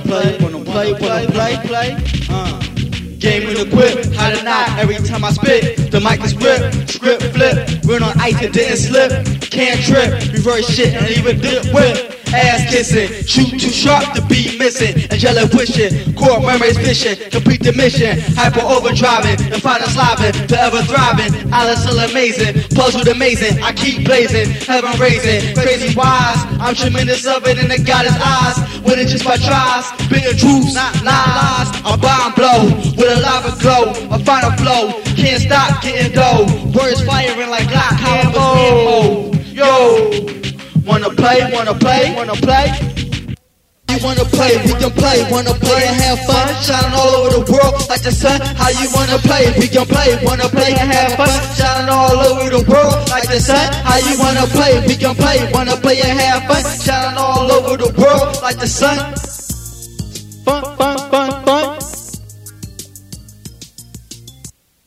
play, wanna play, wanna play, play. Uh. Game and equip, how to knock every time I spit. The mic is grip, script flip. Run on ice and didn't slip. Can't trip, reverse shit and even dip whip. Ass kissing, shoot too sharp to be missing. Angelic wishing, core memories fishing. Complete the mission, hyper overdriving. And find a slobbing, forever thriving. Alice still amazing, puzzled amazing. I keep blazing, heaven raising. Crazy wise, I'm tremendous of it in the goddess eyes. Winning just by tries, spitting truths, not lies. I bomb blow with a lava glow, a final flow. Can't stop getting dough. Words firing like Glock. Yo. Wanna play, wanna play, wanna play? You wanna play, we can play, wanna play and have fun, shining all over the world like the sun. How you wanna play, we can play, wanna play and have fun, shining all over the world like the sun. How you wanna play, we can play, wanna play and have fun, shining all over the world like the sun. Fun, fun.